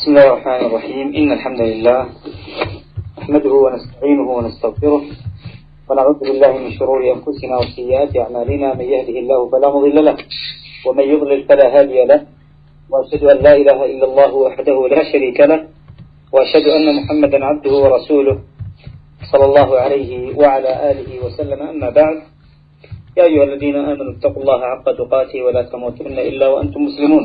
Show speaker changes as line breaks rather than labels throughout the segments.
بسم الله الرحمن الرحيم. إن الحمد لله نحمده ونستعينه ونستغفره ونعوذ بالله من شرور أنفسنا وسيئات أعمالنا. من يهده الله فلا مضل له ومن يضلل فلا هادي له وأشهد أن لا إله إلا الله وحده لا شريك له وأشهد أن محمدا عبده ورسوله صلى الله عليه وعلى آله وسلم. أما بعد يا أيها الذين آمنوا اتقوا الله حق تقاته ولا تموتن إلا وأنتم مسلمون.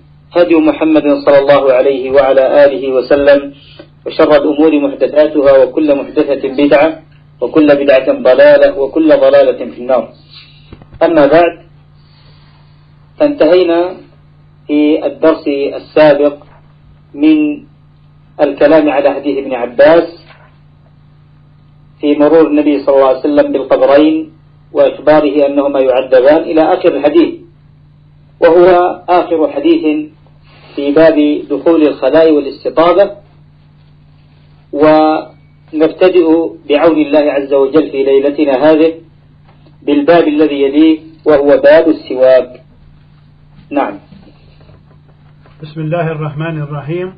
هدي محمد صلى الله عليه وعلى آله وسلم وشر الأمور محدثاتها وكل محدثة بدعة وكل بدعة ضلالة وكل ضلالة في النار. أما بعد فانتهينا في الدرس السابق من الكلام على حديث ابن عباس في مرور النبي صلى الله عليه وسلم بالقبرين وإخباره أنهما يعذبان إلى آخر الحديث. وهو آخر حديث في باب دخول الخلاء والاستطابة ونبتدئ بعون الله عز وجل في ليلتنا هذه بالباب الذي يليه وهو باب السواك نعم.
بسم الله الرحمن الرحيم.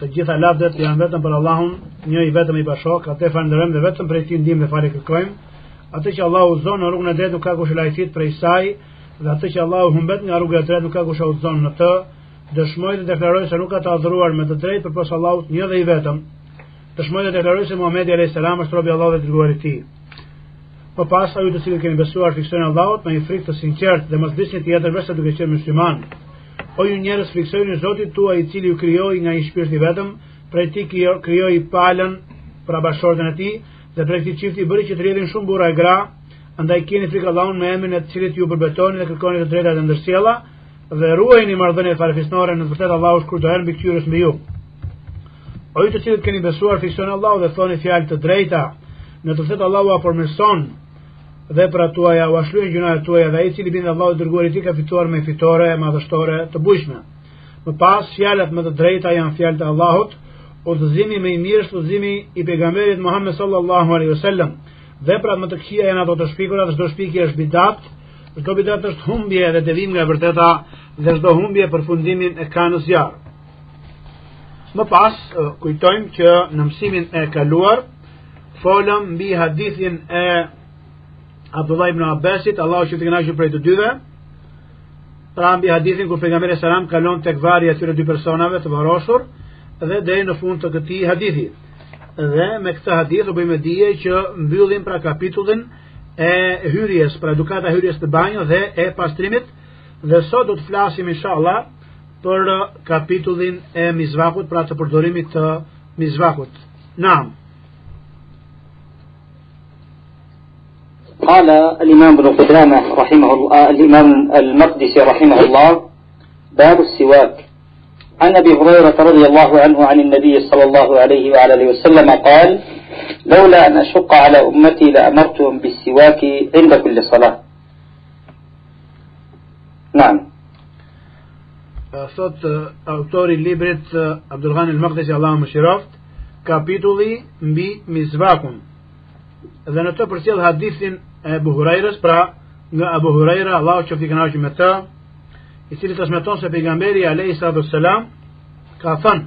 تجيث الله دات يان بتم اللهم نيو يبتم يباشو كاتي فاندرم دي بتم بريتين ديم دفاريك الكويم atë që Allahu zon në rrugën e drejtë nuk ka kush lajfit prej saj dhe atë që Dëshmoj dhe deklaroj se nuk ka të adhuruar me të drejtë përpos Allahut, një dhe i vetëm. Dëshmoj dhe deklaroj se Muhamedi alayhis salam është robi i Allahut dhe dërguari i tij. Më pas, ajo të cilët keni besuar fiksojnë Allahut me një frikë të sinqertë dhe mos disni tjetër veçse duke qenë musliman. O ju njerëz friksojeni Zotit tuaj i cili ju krijoi nga një shpirt i vetëm, prej tij krijoi palën për bashkëshortën e tij dhe prej këtij çifti bëri që të rrjedhin shumë burra e gra, andaj keni frikë Allahun me emrin e të cilit ju përbetoni dhe kërkoni të drejtat e ndërsjella dhe ruajini marrëdhëniet farefisnore në të vërtetë Allahu është kurdoher mbi këtyres mbi ju. O ju të cilët keni besuar fiksoni Allahu dhe thoni fjalë të drejta, në të vërtetë Allahu apo përmirëson vepra tuaja u ashlyen gjunat tuaja dhe i cili bin Allahu dërguar i tij ka fituar me fitore e madhështore të bujshme. Më pas fjalët më të drejta janë fjalët e Allahut, udhëzimi më i mirë është udhëzimi i pejgamberit Muhammed sallallahu alaihi wasallam. Veprat më të këqija janë ato të shpikura, çdo shpikje është bidat, çdo bidat është humbje dhe devim nga e vërteta dhe çdo humbje përfundimin e ka në. Më pas kujtojmë që në mësimin e kaluar folëm mbi hadithin e Abdullah ibn Abbasit, Allahu që të kënaqur prej të dyve. Pra mbi hadithin kur pejgamberi selam kalon tek varri atyre dy personave të varroshur dhe deri në fund të këtij hadithi. Dhe me këtë hadith u bëjmë dije që mbyllim pra kapitullin e hyrjes, pra edukata e hyrjes të banjo dhe e pastrimit dhe sot do të flasim inshallah për kapitullin e mizvakut, pra të përdorimit të mizvakut. Naam.
قال الإمام ابن قدامة رحمه الله الإمام المقدسي رحمه الله باب السواك عن أبي هريرة رضي الله عنه عن النبي صلى الله عليه وعلى وسلم قال لولا أن أشق على أمتي لأمرتهم بالسواك عند كل صلاة نعم
Thot autori i librit Abdulghani al-Maqdisi Allahu mëshiroft, kapitulli mbi mizvakun. Dhe në të përcjell hadithin e Abu Hurairës, pra nga Abu Huraira, Allahu qoftë i kënaqur me të, i cili transmeton se pejgamberi alayhi salatu sallam ka thënë,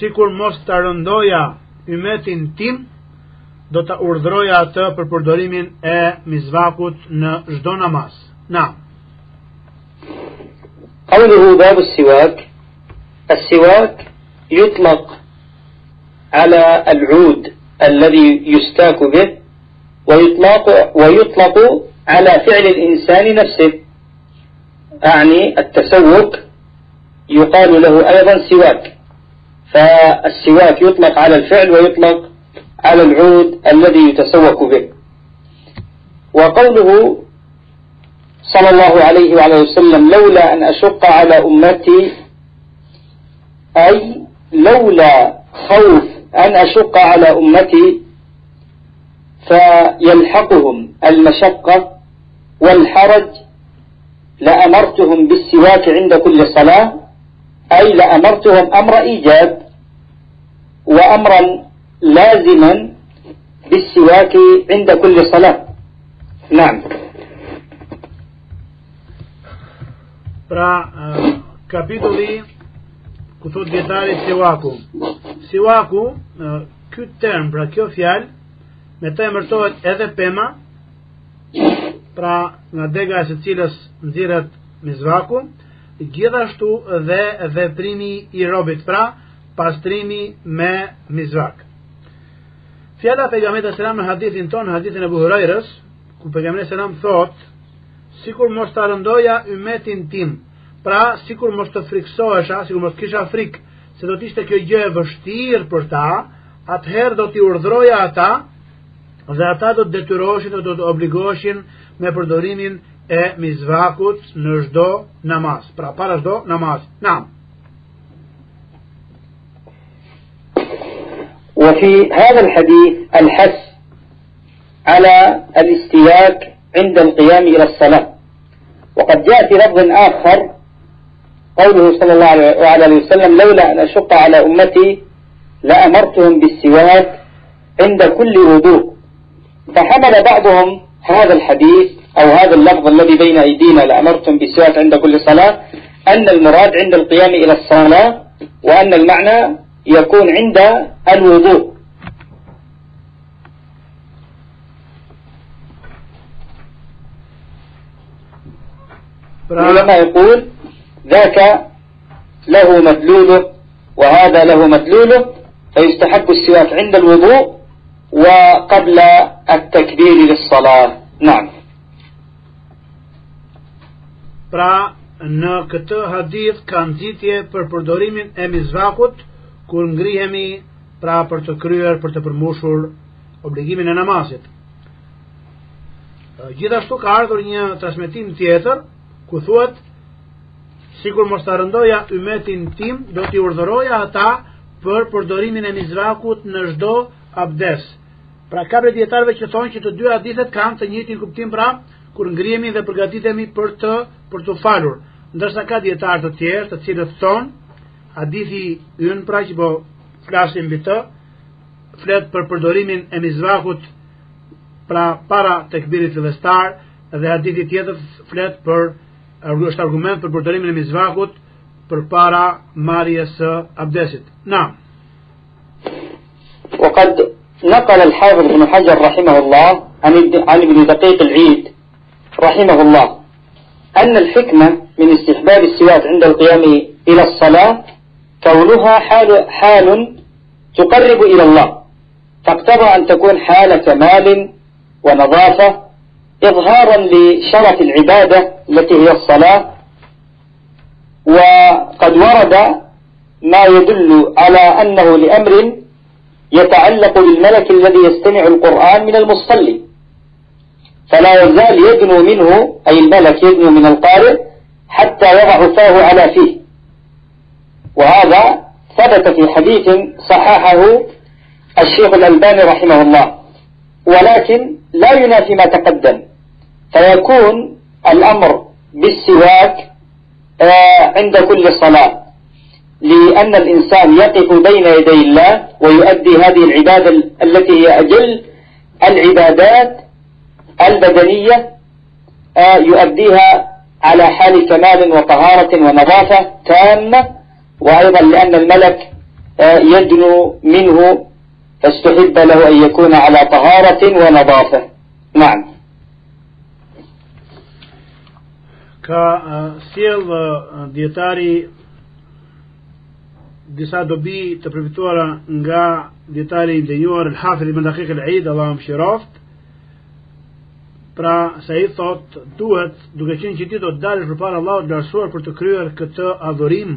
sikur mos ta rëndoja ymetin tim, do ta urdhroja atë për përdorimin e mizvakut në çdo namaz. Na.
قوله باب السواك السواك يطلق على العود الذي يستاك به ويطلق, ويطلق على فعل الإنسان نفسه أعني التسوك يقال له أيضا سواك فالسواك يطلق على الفعل ويطلق على العود الذي يتسوك به. وقوله صلى الله عليه وعلى وسلم لولا أن أشق على أمتي أي لولا خوف أن أشق على أمتي فيلحقهم المشقة والحرج لأمرتهم بالسواك عند كل صلاة أي لأمرتهم أمر إيجاب وأمرا لازما بالسواك عند كل صلاة نعم
Pra kapitulli ku thot djetari siwaku. Siwaku, ky term, pra kjo fjalë me të emërtohet edhe pema, pra nga dega e së cilës nxirret mizvaku, gjithashtu dhe veprimi i robit, pra pastrimi me mizvak. Fjala pejgamberit sallallahu në hadithin ton, hadithin e Buhurairës, ku pejgamberi sallallahu thot, sikur mos ta rëndoja ymetin tim, pra sikur mos të friksohesha, sikur mos kisha frik se do të ishte kjo gjë e vështirë për ta, atëherë do t'i urdhroja ata dhe ata do të detyroheshin do të obligoheshin me përdorimin e mizvakut në çdo namaz, pra para çdo namaz. Naam.
وفي هذا الحديث الحث على الاستياك عند القيام إلى الصلاة وقد جاء في لفظ آخر قوله صلى الله عليه وسلم لولا أن أشق على أمتي لأمرتهم بالسواك عند كل وضوء فحمل بعضهم هذا الحديث أو هذا اللفظ الذي بين أيدينا لأمرتم بالسواك عند كل صلاة أن المراد عند القيام إلى الصلاة وأن المعنى يكون عند الوضوء. لما يقول ذاك له مدلوله وهذا له مدلوله فيستحب السواك عند الوضوء وقبل التكبير للصلاة. نعم.
Pra, në këtë hadith ka nxitje për përdorimin e mizvakut kur ngrihemi pra për të kryer, për të përmbushur obligimin e namazit. Gjithashtu ka ardhur një transmetim tjetër ku thuhet sikur mos ta rëndoja ymetin tim, do t'i urdhëroja ata për përdorimin e mizvakut në çdo abdes. Pra ka për dietarëve që thonë që të dy hadithet kanë të njëjtin kuptim pra kur ngrihemi dhe përgatitemi për të për të falur. Ndërsa ka dietarë të tjerë, të cilët thonë hadithi ynë pra që po flasim mbi të, flet për përdorimin e mizvakut pra para tekbirit fillestar dhe hadithi tjetër flet për është argument për përdorimin e mizvakut për para marjes së abdesit. Na.
وقد نقل الحافظ بن حجر رحمه الله عن ابن دقيق العيد رحمه الله أن الحكمة من استحباب السواك عند القيام إلى الصلاة كونها حال, حال تقرب إلى الله فاقتضى أن تكون حال كمال ونظافة إظهارا لشرف العبادة التي هي الصلاة وقد ورد ما يدل على أنه لأمر يتعلق بالملك الذي يستمع القرآن من المصلي. فلا يزال يدنو منه أي الملك يدنو من القارئ حتى يضع فاه على فيه. وهذا ثبت في حديث صححه الشيخ الألباني رحمه الله. ولكن لا ينافي ما تقدم. فيكون الأمر بالسواك آه، عند كل صلاة. لأن الإنسان يقف بين يدي الله ويؤدي هذه العبادة التي هي أجل العبادات البدنية آه، يؤديها على حال كمال وطهارة ونظافة تامة وأيضا لأن الملك آه، يدنو منه فاستحب له أن يكون على طهارة ونظافة نعم
كسيل ديتاري disa dobi të përfituara nga dietari i ndenjuar El-Hafidh ibn Daqiq al-Eid. Pra, sa i thot, duhet, duke qenë që ti do të dalësh përpara Allahut të lartësuar për të kryer këtë adhurim,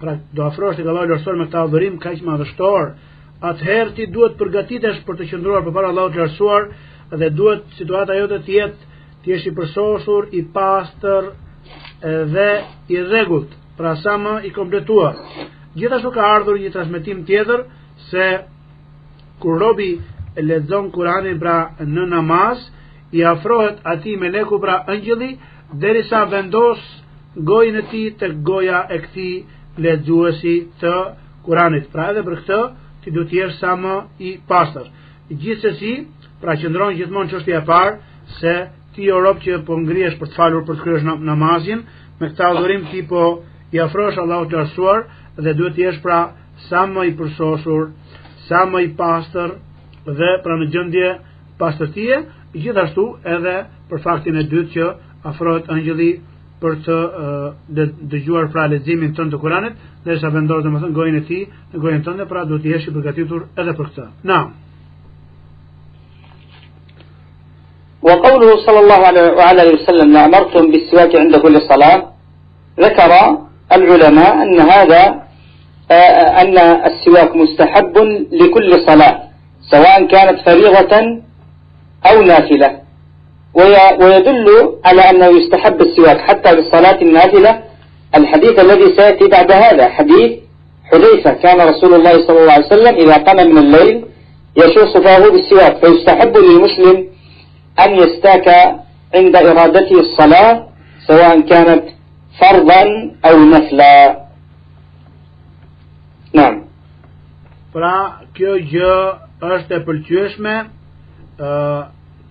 pra do afrohesh tek Allahu lartësuar me këtë adhurim kaq madhështor, atëherë ti duhet përgatitesh për të qëndruar përpara Allahut të lartësuar dhe duhet situata jote të jetë të jesh i përsosur, i pastër dhe i rregullt, pra sa më i kompletuar. Gjithashtu ka ardhur një transmetim tjetër se kur robi lexon Kur'anin pra në namaz, i afrohet atij meleku pra angjëlli derisa vendos gojën e tij tek goja e këtij lexuesi të Kur'anit. Pra edhe për këtë ti duhet të jesh sa më i pastër. Gjithsesi, pra qëndron gjithmonë çështja e parë se ti rob që po ngrihesh për të falur për të kryer namazin, me këtë adhurim ti po i afrohesh Allahut të arsuar dhe duhet të jesh pra sa më i përsosur, sa më i pastër dhe pra në gjendje pastërtie, Gjithashtu edhe për faktin e dytë që afrohet angjëlli për të dëgjuar pra leximin tënd të Kuranit, derisa vendos domethënë gojën e tij në gojën tënde, pra duhet të jesh i përgatitur edhe për këtë. Na.
Wa qawluhu sallallahu alaihi wa sallam la'amartum bis-siwak 'inda kulli salat dhakara al-ulama an hadha an as-siwak mustahab li kulli salat sawa kanat fariidatan أو نافلة. ويدل على أنه يستحب السواك حتى بالصلاة النافلة. الحديث الذي سيأتي بعد هذا حديث حذيفة. كان رسول الله صلى الله عليه وسلم إذا قام من الليل يشوص فاه بالسواك فيستحب للمسلم أن يستاك عند إرادته الصلاة سواء كانت فرضا أو نفلا. نعم.
Pra, kjo gjë është e pëlqyeshme,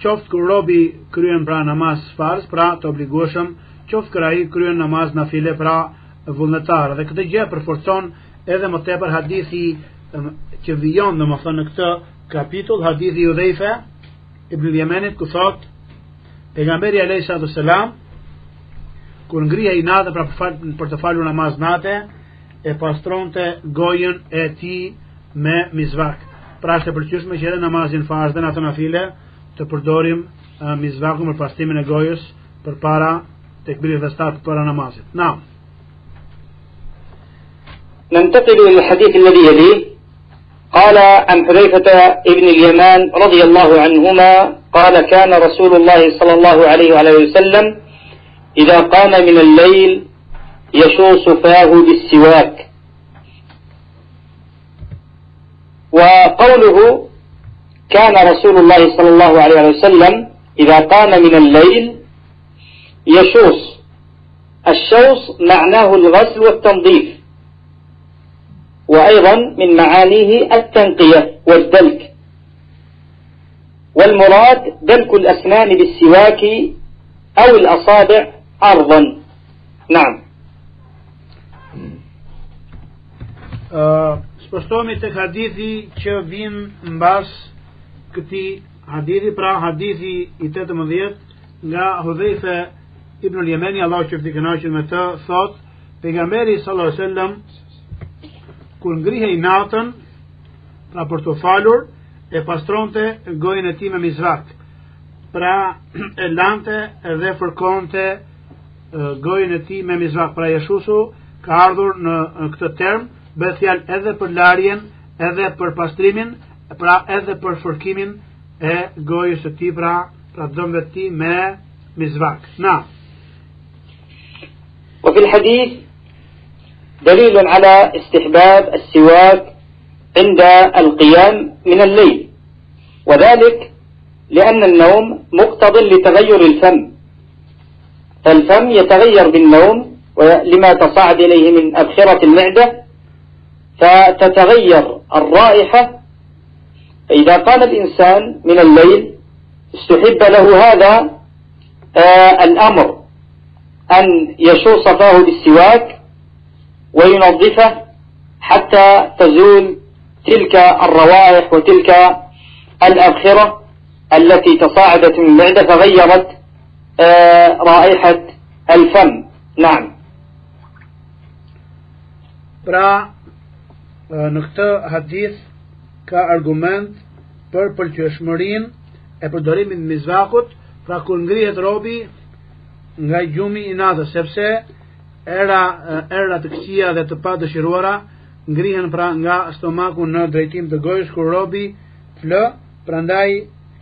qoftë kur robi kryen pra namaz farz, pra të obligueshëm, qoftë kur ai kryen namaz nafile pra vullnetar. Dhe këtë gjë përforcon edhe më tepër hadithi që vijon domethënë në këtë kapitull, hadithi Udhaifa ibn al-Yamanit ku thot salatu sallam kur ngrihej natë pra për të falur namaz natë e pastronte gojën e tij me mizvak. Pra është e pëlqyeshme që edhe namazin farz dhe natën nafile të përdorim uh, mizvakun për pastimin e gojës për para të këbirit dhe për namazit. Na.
ننتقل إلى الحديث الذي يليه قال عن حذيفة ابن اليمان رضي الله عنهما قال كان رسول الله صلى الله عليه وعلى وسلم إذا قام من الليل يشوص فاه بالسواك وقوله كان رسول الله صلى الله عليه وسلم إذا قام من الليل يشوص. الشوص معناه الغسل والتنظيف وأيضا من معانيه التنقية والدلك. والمراد دلك الأسنان بالسواك أو الأصابع أرضا. نعم.
Spështomi të hadithi që vin mbas këti hadithi, pra hadithi i 18 nga Hudhejfe ibn al-Jemeni, Allah që fëti kënaqin me të, thot, pejgamberi sallallahu alaihi wasallam kur ngrihej natën, pra për të falur, e pastronte gojën e tij me mizrak. Pra e lante edhe fërkonte gojën e tij me mizrak. Pra Jeshusu ka ardhur në, në këtë term, bëhet fjalë edhe për larjen, edhe për pastrimin, pra edhe për fërkimin e gojës së tij, pra pra dëmbët të tij me mizrak. Na.
وفي الحديث دليل على استحباب السواك عند القيام من الليل وذلك لأن النوم مقتض لتغير الفم فالفم يتغير بالنوم لما تصاعد إليه من أبخرة المعدة فتتغير الرائحة. فإذا قام الإنسان من الليل استحب له هذا آه الأمر أن يشوص فاه بالسواك وينظفه حتى تزول تلك الروائح وتلك الأبخرة التي تصاعدت من المعدة فغيرت آه رائحة الفم. نعم.
Në këtë hadith ka argument për pëlqyeshmërinë e përdorimit të mizvakut, pra kur ngrihet robi nga gjumi i natës, sepse era era të këqija dhe të pa dëshiruara ngrihen pra nga stomaku në drejtim të gojës kur robi flë, prandaj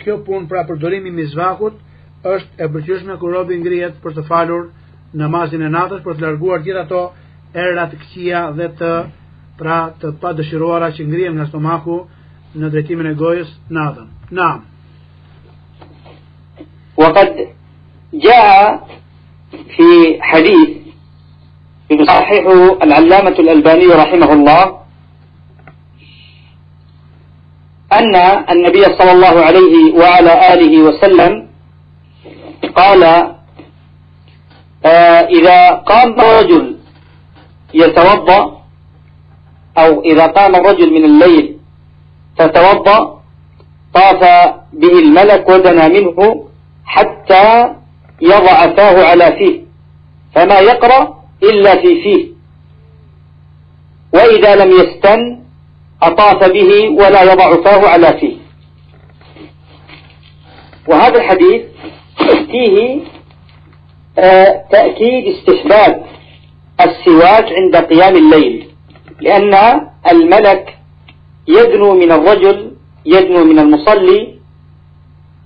kjo punë pra përdorimi i mizvakut është e pëlqyeshme kur robi ngrihet për të falur namazin e natës për të larguar gjithë ato era të këqija dhe të pra të pa dëshiruara që ngrihen nga stomaku në drejtimin e gojës natën. Naam.
وقد جاء في حديث يصححه العلامة رحمه الله أن النبي صلى الله عليه وعلى آله وسلم قال إذا قام رجل يتوضأ أو إذا قام الرجل من الليل فتوضأ طاف به الملك ودنا منه حتى يضع فاه على فيه فما يقرأ إلا في فيه. وإذا لم يستن أطاف به ولا يضع فاه على فيه. وهذا الحديث فيه آه، تأكيد استحباب السواك عند قيام الليل. لأن الملك يدنو من الرجل يدنو من المصلي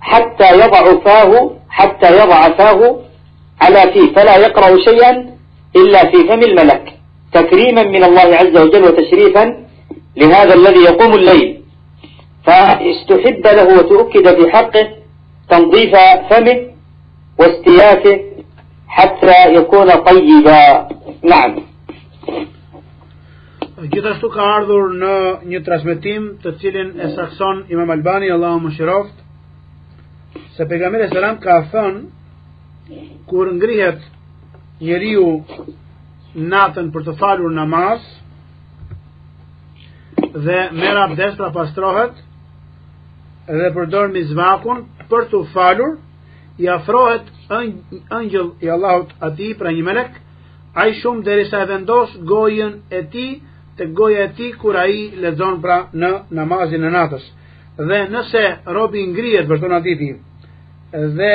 حتى يضع فاه حتى يضع فاه على فيه. فلا يقرأ شيئا إلا في فم الملك. تكريما من الله عز وجل وتشريفا لهذا الذي يقوم الليل. فاستحب له وتؤكد في حقه تنظيف فمه واستيافه حتى يكون طيبا. نعم.
Gjithashtu ka ardhur në një transmetim të cilin e sakson Imam Albani Allahu më shiroft se pejgamberi selam ka thënë kur ngrihet njeriu natën për të falur namaz dhe merr abdest pra pastrohet dhe përdor mizvakun për të falur i afrohet ëngjëll i Allahut atij pra një melek ai shumë derisa e vendos gojën e tij të goja e tij kur ai lexon pra në namazin e natës. Dhe nëse robi ngrihet për tonë ditë dhe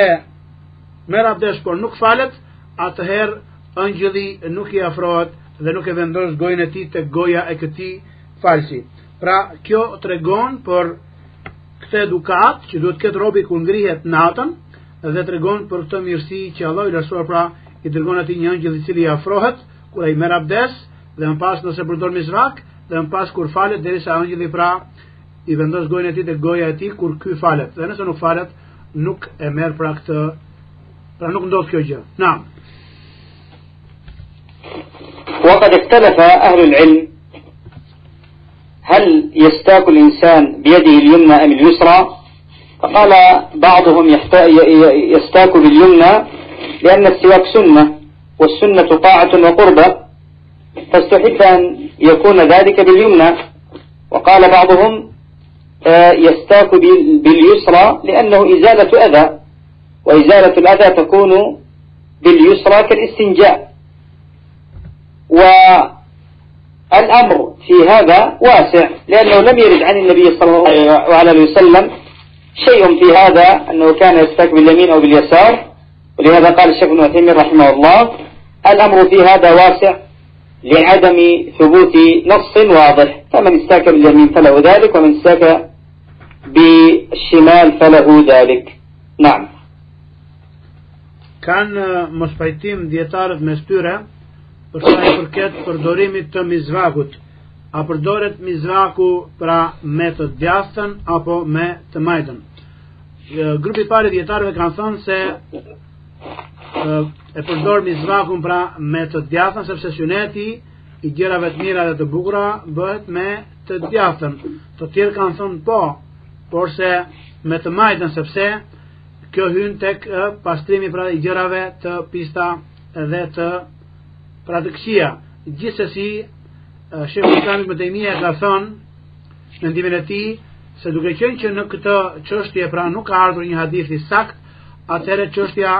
merr abdes por nuk falet atëherë ëngjëlli nuk i afrohet dhe nuk e vendos gojën e tij të goja e këtij falsi. Pra kjo tregon për këtë edukat që duhet të ketë robi kur ngrihet natën dhe të regon për të mirësi që Allah i lërsuar pra i dërgon ati një angjëll i cili i afrohet kur ai merr abdes dhe më pas nëse përdor misvak dhe më pas kur falet derisa angjëlli pra i vendos gojën e tij te goja e tij kur ky falet dhe nëse nuk falet nuk e merr pra këtë pra nuk ndodh kjo gjë. Naam.
وقد اختلف أهل العلم هل يستاك الإنسان بيده اليمنى أم اليسرى فقال بعضهم يستاك باليمنى لأن السواك سنة والسنة طاعة وقربة فاستحب أن يكون ذلك باليمنى. وقال بعضهم آه، يستاك باليسرى لأنه إزالة أذى. وإزالة الأذى تكون باليسرى كالاستنجاء. والأمر في هذا واسع لأنه لم يرد عن النبي صلى الله عليه وسلم شيء في هذا أنه كان يستك باليمين أو باليسار. ولهذا قال الشيخ ابن عثيمين رحمه الله الأمر في هذا واسع. لعدم ثبوت نص واضح فمن استاك باليمين فله ذلك ومن استاك بالشمال فله ذلك نعم
kanë mos pajtim djetarët me styre për sa i përket përdorimit të mizvakut a përdoret mizraku pra me të djastën apo me të majtën. Grupi pari djetarëve kanë thënë se e përdor mizrakun pra me të djastën, sepse syneti i gjërave të mira dhe të bukura bëhet me të djastën. Të tjerë kanë thënë po, por se me të majtën, sepse kjo hynë tek pastrimi pra i gjërave të pista dhe të pra të këshia. Gjithsesi, Shekhu Islamit më tejmija ka thonë në ndimin e ti se duke qenë që në këtë qështje pra nuk ka ardhur një hadith i sakt atëre qështja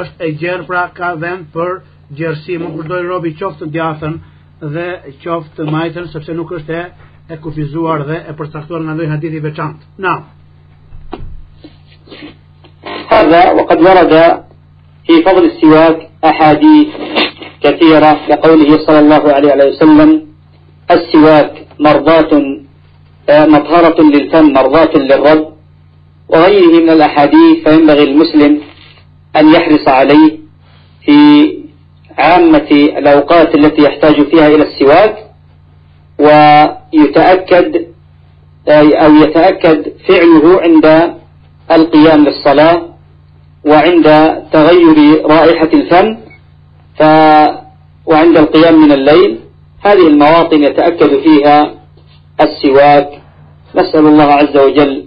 është e gjerë pra ka vend për gjerësi më përdoj robi qoftë të djathën dhe qoftë të majtën sepse nuk është e e kufizuar dhe e përcaktuar nga dojë hadithi veçantë. Na.
هذا وقد ورد في فضل السواك أحاديث كثيرة لقوله صلى الله عليه وسلم السواك مرضاة آه، مطهرة للفم مرضاة للرب وغيره من الأحاديث فينبغي المسلم أن يحرص عليه في عامة الأوقات التي يحتاج فيها إلى السواك ويتأكد أو يتأكد فعله عند القيام للصلاة وعند تغير رائحة الفم ف وعند القيام من الليل. هذه المواطن يتأكد فيها السواك. نسأل الله عز وجل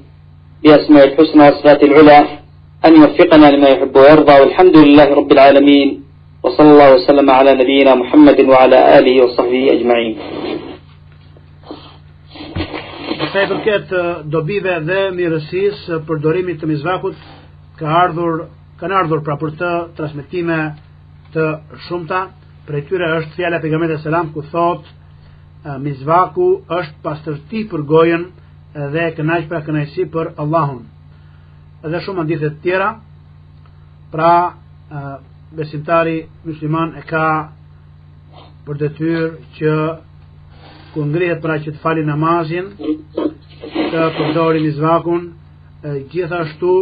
بأسماء الحسنى وصفات العلى أن يوفقنا لما يحب ويرضى والحمد لله رب العالمين وصلى الله وسلم على نبينا محمد وعلى آله وصحبه أجمعين
Sa i përket dobive dhe mirësisë përdorimit të mizvakut ka ardhur kanë ardhur pra për të transmetime të shumta për tyre është fjala e pejgamberit selam ku thot mizvaku është pastërti për gojën dhe kënaq pra kënaqësi për Allahun edhe shumë hadithe të tjera. Pra besimtari musliman e ka për detyrë që ku ngrihet pra që të fali namazin të përdori mizvakun gjithashtu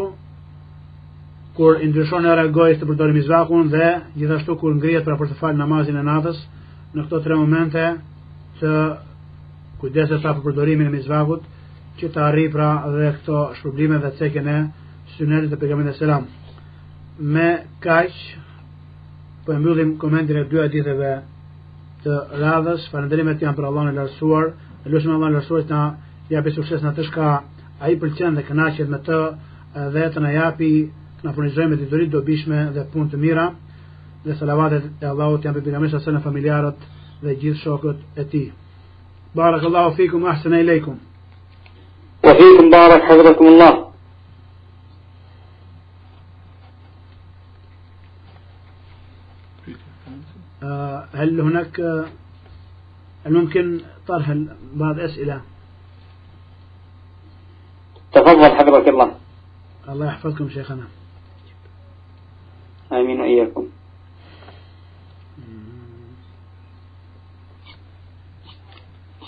kur ndryshon e gojës të përdori mizvakun dhe gjithashtu kur ngrihet pra për të fali namazin e natës në këto tre momente të kujdeset pra për përdorimin e mizvakut që të arri pra dhe këto shpërblime dhe cekën e synetit e pegamin e selam me kaq po e mbyllim komentin e dy haditheve të radhës, falënderimet janë për Allahun e lartësuar, lutem Allahun e lartësuar të na japë sukses në atë çka ai pëlqen dhe kënaqet me të dhe të na japi të na furnizojë me ditori dobishme dhe punë të mira dhe salavatet e Allahut janë për pejgamberin sa në familjarët dhe gjithë shokët e tij. Barakallahu fikum ahsana ilaykum.
Wa fikum barak hadrakum
هل هناك هل ممكن طرح بعض أسئلة؟
تفضل حفظك الله.
الله يحفظكم شيخنا.
آمين وإياكم.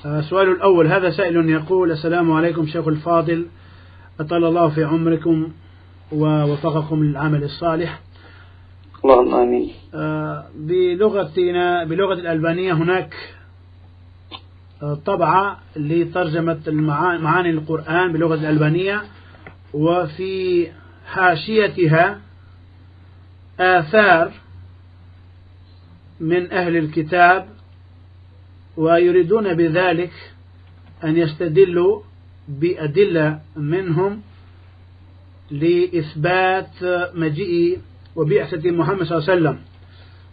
السؤال الأول هذا سائل يقول السلام عليكم شيخ الفاضل. أطال الله في عمركم ووفقكم للعمل الصالح.
اللهم آمين.
آه، بلغتنا بلغة الألبانية هناك آه، طبعة لترجمة معاني القرآن بلغة الألبانية وفي حاشيتها آثار من أهل الكتاب ويريدون بذلك أن يستدلوا بأدلة منهم لإثبات مجيء وبعثة محمد صلى الله عليه وسلم.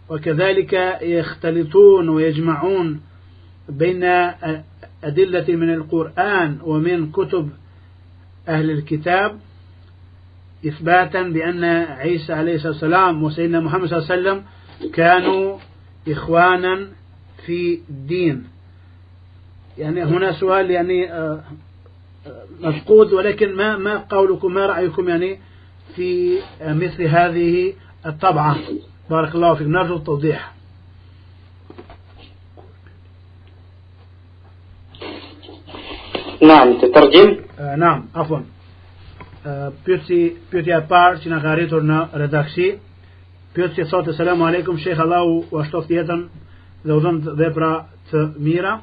وكذلك يختلطون ويجمعون بين أدلة من القرآن ومن كتب أهل الكتاب إثباتا بأن عيسى عليه الصلاة والسلام وسيدنا محمد صلى الله عليه وسلم كانوا إخوانا في الدين. يعني هنا سؤال يعني آه، آه، مفقود ولكن ما ما قولكم ما رأيكم يعني في مثل هذه الطبعة بارك الله فيك نرجو التوضيح
نعم تترجم
آه نعم عفوا pyetsi pyetja e parë që na ka arritur në redaksi pyetja thotë selam aleikum sheikh Allahu u ashtoft jetën dhe u dhon vepra të mira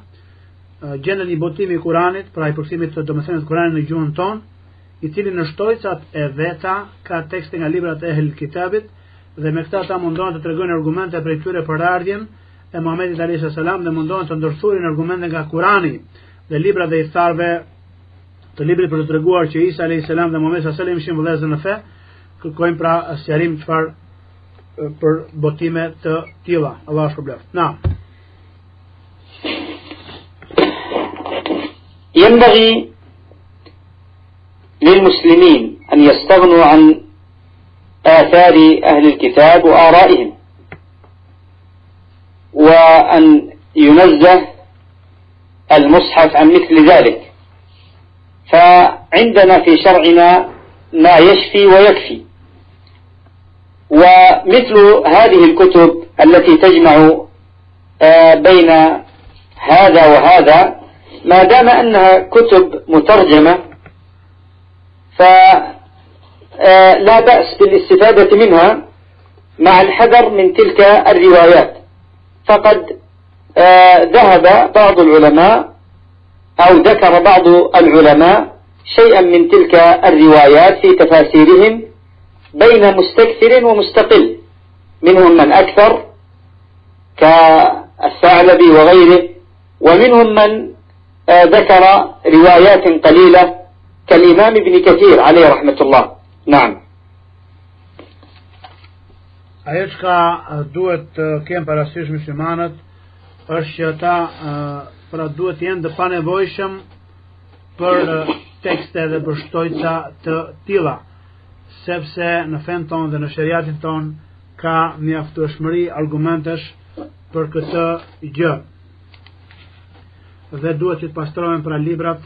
gjendet një botim i Kuranit pra i përkthimit të domethënit të Kuranit në gjuhën tonë i cili në shtojcat e veta ka tekste nga librat e ehl kitabit dhe me këta ta mundohen të tregojnë argumente për këtyre për ardhjen e Muhamedit alayhis salam dhe mundohen të ndërthurin argumente nga Kurani dhe librat dhe tharve të librit për të treguar që Isa alayhis salam dhe Muhamedi sallallahu alaihi wasallam ishin vëllezër në fe kërkojnë pra sqarim çfarë për botime të tilla Allah shpërblet na
ينبغي للمسلمين أن يستغنوا عن آثار أهل الكتاب وآرائهم. وأن ينزه المصحف عن مثل ذلك. فعندنا في شرعنا ما يشفي ويكفي. ومثل هذه الكتب التي تجمع آه، بين هذا وهذا ما دام أنها كتب مترجمة فلا آه، بأس بالاستفادة منها مع الحذر من تلك الروايات. فقد آه، ذهب بعض العلماء أو ذكر بعض العلماء شيئا من تلك الروايات في تفاسيرهم بين مستكثر ومستقل. منهم من أكثر كالثعلبي وغيره ومنهم من آه، ذكر روايات قليلة كالإمام ابن كثير عليه رحمة الله نعم
Ajo që ka duhet të kemë parasysh muslimanët është që ta pra duhet jenë dhe panevojshëm për tekste dhe për shtojca të tila sepse në fen ton dhe në shëriatin ton ka mjaftu shmëri argumentesh për këtë gjë dhe duhet që të pastrohen pra librat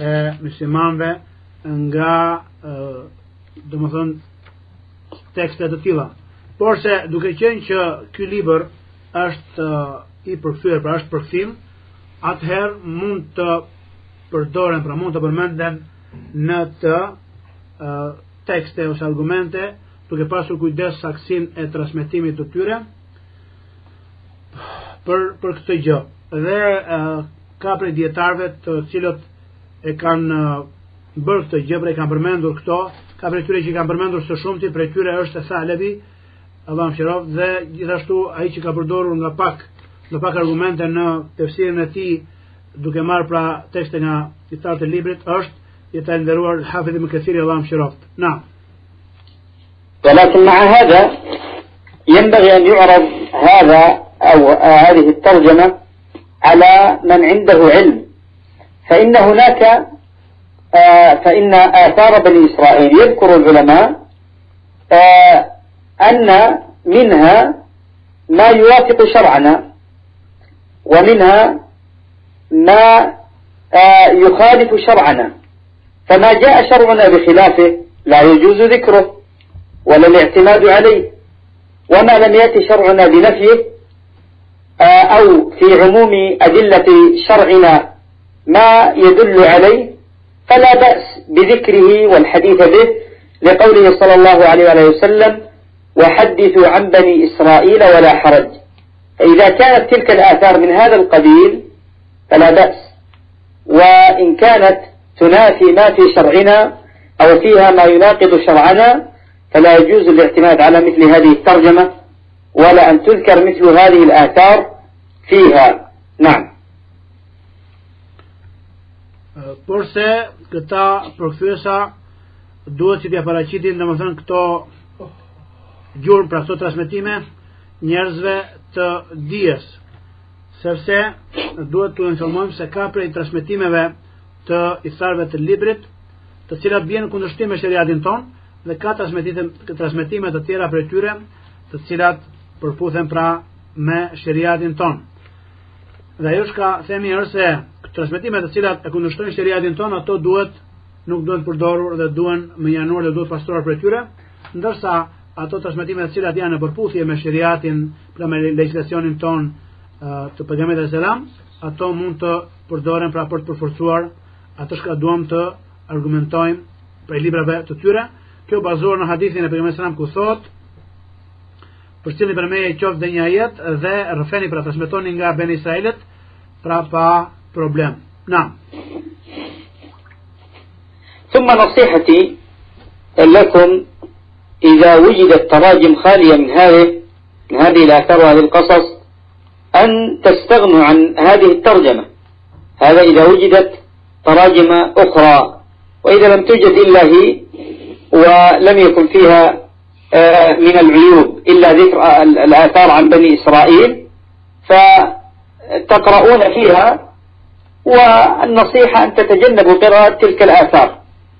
e muslimanve nga dhe më thënë tekste të tila Por se duke qenë që ky libër është i përkthyer, pra është përkthim, atëherë mund të përdoren, pra mund të përmenden në të uh, tekste ose argumente, duke pasur kujdes saksin e transmetimit të tyre për për këtë gjë. Dhe uh, ka prej dietarëve të cilët e kanë uh, bërë këtë gjë, pra e kanë përmendur këto, ka prej tyre që kanë përmendur së shumti, prej tyre është Thalebi, Allah më shirof dhe gjithashtu ai që ka përdorur nga pak nga pak argumente në tefsirin e tij duke marrë pra tekste nga kitabet e librit është i ta nderuar Hafidh ibn Kathir Allah më shirof. Na.
ولكن مع هذا ينبغي أن يعرض هذا أو هذه الترجمة على من عنده علم فإن هناك فإن آثار بني إسرائيل يذكر العلماء أن منها ما يوافق شرعنا ومنها ما آه، يخالف شرعنا. فما جاء شرعنا بخلافه لا يجوز ذكره ولا الاعتماد عليه وما لم يأتي شرعنا بنفيه آه، أو في عموم أدلة شرعنا ما يدل عليه فلا بأس بذكره والحديث به لقوله صلى الله عليه وسلم وحدثوا عن بني إسرائيل ولا حرج. فإذا كانت تلك الآثار من هذا القبيل فلا بأس. وإن كانت تنافي ما في شرعنا أو فيها ما يناقض شرعنا فلا يجوز الاعتماد على مثل هذه الترجمة ولا أن تذكر مثل هذه الآثار فيها. نعم.
Por se këta përkthyesa duhet që t'ja paraqitin domethënë këto gjurëm pra këto transmitime njerëzve të dijes sepse duhet të informojmë se ka prej transmitimeve të isarve të librit të cilat bjenë kundështim me shëriatin ton dhe ka transmitime të tjera për tyre të cilat përputhen pra me shëriatin ton. Dhe ajo shka themi është se transmitime të cilat e kundështojnë shëriatin ton ato duhet nuk duhet përdorur dhe duhen më januar dhe duhet pastruar për tyre ndërsa ato transmetime të cilat janë në përputhje me shariatin, pra me legjislacionin ton të pejgamberit e selam, ato mund të përdoren pra për të përforcuar ato që duam të argumentojmë për librave të tyre. Kjo bazohet në hadithin e pejgamberit selam ku thotë për cilin për me e qoftë dhe një ajet dhe rëfeni pra transmetoni nga Ben Israelit pra pa problem. Na.
ثم نصيحتي لكم إذا وجدت تراجم خالية من هذه من هذه الآثار وهذه القصص أن تستغنوا عن هذه الترجمة هذا إذا وجدت تراجم أخرى وإذا لم توجد إلا هي ولم يكن فيها آه، من العيوب إلا ذكر الآثار عن بني إسرائيل فتقرؤون فيها والنصيحة أن تتجنبوا قراءة تلك الآثار.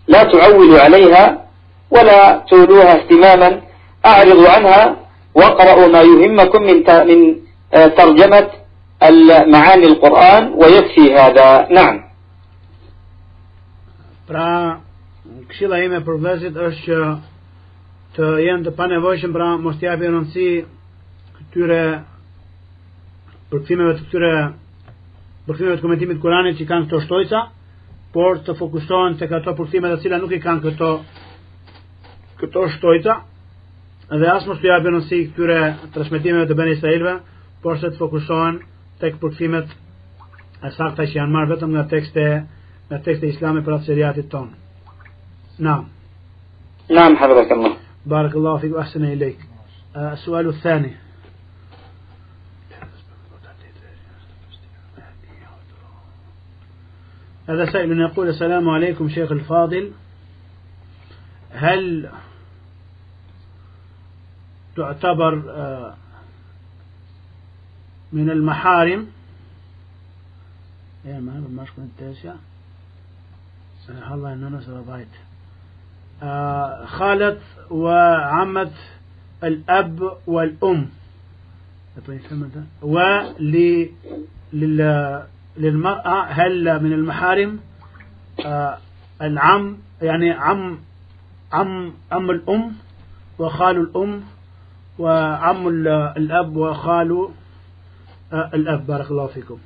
لا تعولوا عليها ولا تولوها اهتماما. أعرضوا عنها واقرأوا ما يهمكم من من آه، ترجمة معاني القرآن ويكفي هذا. نعم.
Pra, këshilla ime për vlezit është që të jenë të panevojshëm pra mos të japin rëndësi këtyre përkthimeve të këtyre përkthime të komentimit Kuranit që kanë këto shtojca, por të fokusohen tek ato përkthime të cilat nuk i kanë këto këto shtojca dhe as mos të japin nësi këtyre transmetimeve të bënë Israelve, por se të fokusohen tek përkthimet e sakta që janë marrë vetëm nga tekste nga tekste islame për atë seriatit tonë.
Na. Naam,
hafizakallah. Barakallahu fiku ahsana ilejk. Uh, sualu thani. هذا سائل يقول السلام عليكم شيخ الفاضل. هل تعتبر آه، من المحارم؟ إيه ما ما شكون التاسع. الله أن أنا سبايت آه، خالة وعمة الأب والأم. وللمرأة هل من المحارم آه، العم يعني عم عم عم الأم وخال الأم وعم الأب وخال آه، الأب بارك الله فيكم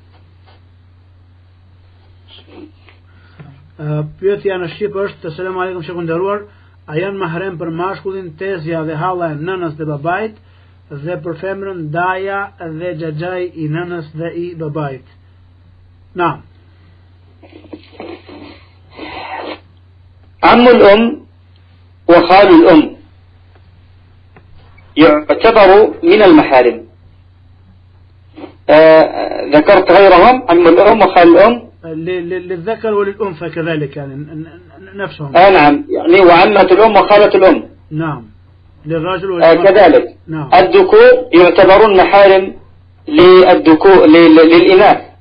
Pyetja në Shqip është, selam aleikum shekun nderuar, a janë mahrem për mashkullin tezja dhe halla e nënës dhe babait dhe për femrën daja dhe xhaxhai i nënës dhe i babait. Na.
عم الأم وخال الأم يعتبر من المحارم. آه ذكرت غيرهم عم الأم وخال الأم؟
للذكر وللأنثى كذلك يعني نفسهم.
آه نعم. يعني وعمة الأم وخالة الأم.
نعم. للرجل
آه كذلك. نعم. الذكور يعتبرون محارم للذكور للإناث.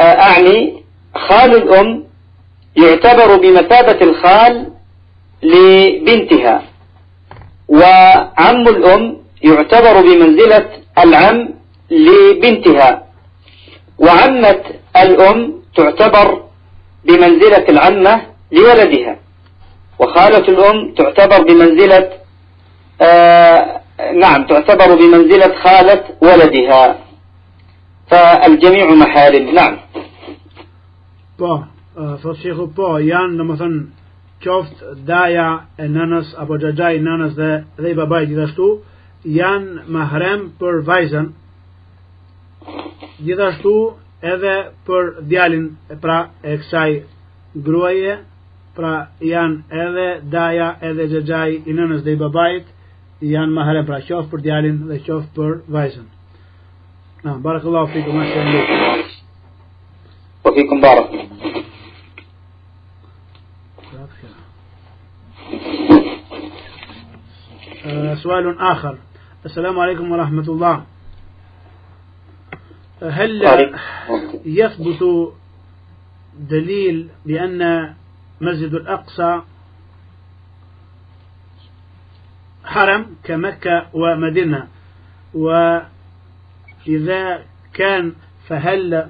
أعني خال الأم يعتبر بمثابة الخال لبنتها وعم الأم يعتبر بمنزلة العم لبنتها وعمة الأم تعتبر بمنزلة العمة لولدها وخالة الأم تعتبر بمنزلة آه نعم تعتبر بمنزلة خالة ولدها. فالجميع محارم نعم
Po, thot shehu po, janë në më thënë qoftë daja e nënës apo xhaxhai i nënës dhe dhe i babai gjithashtu janë mahrem për vajzën gjithashtu edhe për djalin e pra e kësaj gruaje, pra janë edhe daja edhe xhaxhai i nënës dhe i babait, janë mahrem pra qof për djalin dhe qof për vajzën. Na, barakallahu fikum asalamu.
وفيكم بارك.
سؤال آخر. السلام عليكم ورحمة الله. هل يثبت دليل بأن مسجد الأقصى حرم كمكة ومدينة؟ وإذا كان فهل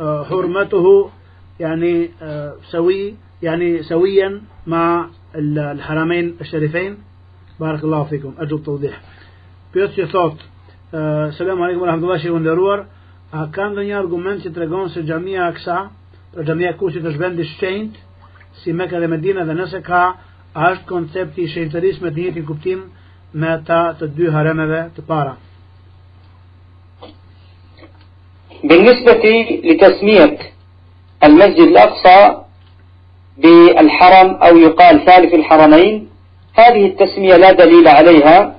حرمته يعني سوي يعني سويا مع الحرمين الشريفين بارك الله فيكم أرجو التوضيح بيوت ثوت Selam aleikum rahmetullahi wa nderuar. A ka ndonjë argument që tregon se xhamia Aksa, për xhamia Kusit është vend i shenjtë, si Mekka dhe Medina dhe nëse ka, a është koncepti i shenjtërisë me të njëjtin kuptim me ata të dy haremeve të para?
بالنسبة لتسمية المسجد الأقصى بالحرم أو يقال ثالث الحرمين هذه التسمية لا دليل عليها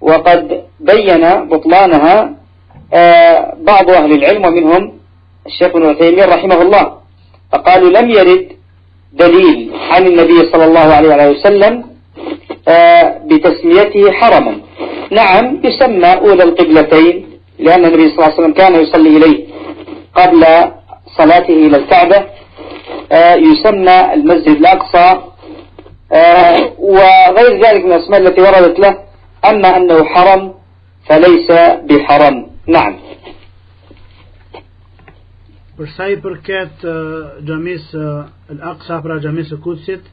وقد بين بطلانها آه، بعض أهل العلم ومنهم الشيخ ابن عثيمين رحمه الله فقالوا لم يرد دليل عن النبي صلى الله عليه وسلم آه، بتسميته حرما. نعم يسمى أولى القبلتين لأن النبي صلى الله عليه وسلم كان يصلي إليه قبل صلاته إلى الكعبة. آه، يسمى المسجد الأقصى. وغير ذلك من الأسماء التي وردت له أما أنه حرم فليس بحرم. نعم.
Për sa i përket xhamis Al-Aqsa pra xhamis së Kutsit,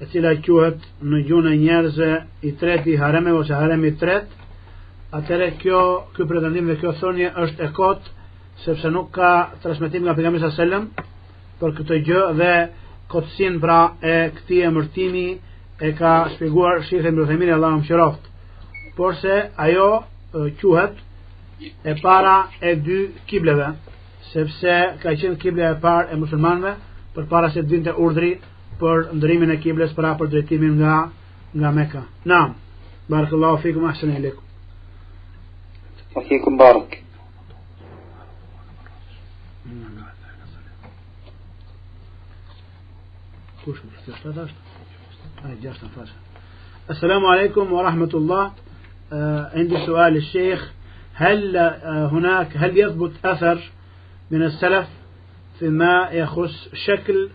e cila quhet në gjuhën e njerëzve i treti i hareme ose haremi i tret, atëre kjo ky pretendim dhe kjo thonje është e kot sepse nuk ka transmetim nga pejgamberi alajhi wasallam për këtë gjë dhe kotsin pra e këtij emërtimi e ka shpjeguar Sheikh Ibn Uthaymeen Allahu mëshiroft. por se ajo quhet e para e dy kibleve sepse ka qenë kibla e parë e muslimanëve përpara se të vinte urdhri për ndërimin e kiblës para për drejtimin nga nga Mekka. Naam. Barakallahu fikum ahsan ilaykum. كوش مش السلام عليكم ورحمة الله. آه عندي سؤال للشيخ هل آه هناك هل يثبت أثر من السلف فيما يخص شكل